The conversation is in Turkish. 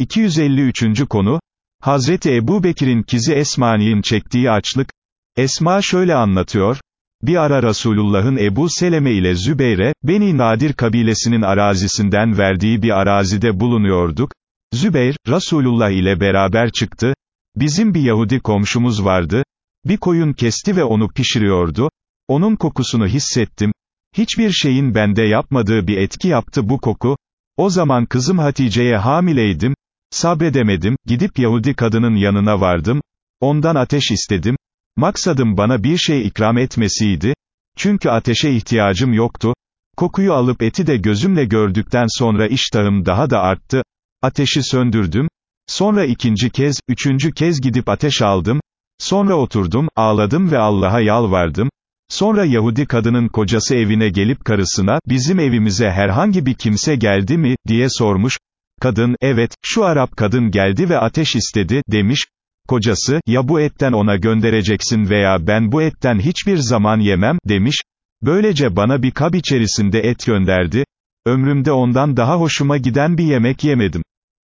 253. konu, Hazreti Ebu Bekir'in kizi Esma'nın çektiği açlık, Esma şöyle anlatıyor, bir ara Resulullah'ın Ebu Seleme ile Zübeyre, Beni Nadir kabilesinin arazisinden verdiği bir arazide bulunuyorduk, Zübeyr, Resulullah ile beraber çıktı, bizim bir Yahudi komşumuz vardı, bir koyun kesti ve onu pişiriyordu, onun kokusunu hissettim, hiçbir şeyin bende yapmadığı bir etki yaptı bu koku, o zaman kızım Hatice'ye hamileydim, sabredemedim, gidip Yahudi kadının yanına vardım, ondan ateş istedim, maksadım bana bir şey ikram etmesiydi, çünkü ateşe ihtiyacım yoktu, kokuyu alıp eti de gözümle gördükten sonra iştahım daha da arttı, ateşi söndürdüm, sonra ikinci kez, üçüncü kez gidip ateş aldım, sonra oturdum, ağladım ve Allah'a yalvardım, Sonra Yahudi kadının kocası evine gelip karısına, bizim evimize herhangi bir kimse geldi mi, diye sormuş. Kadın, evet, şu Arap kadın geldi ve ateş istedi, demiş. Kocası, ya bu etten ona göndereceksin veya ben bu etten hiçbir zaman yemem, demiş. Böylece bana bir kab içerisinde et gönderdi. Ömrümde ondan daha hoşuma giden bir yemek yemedim.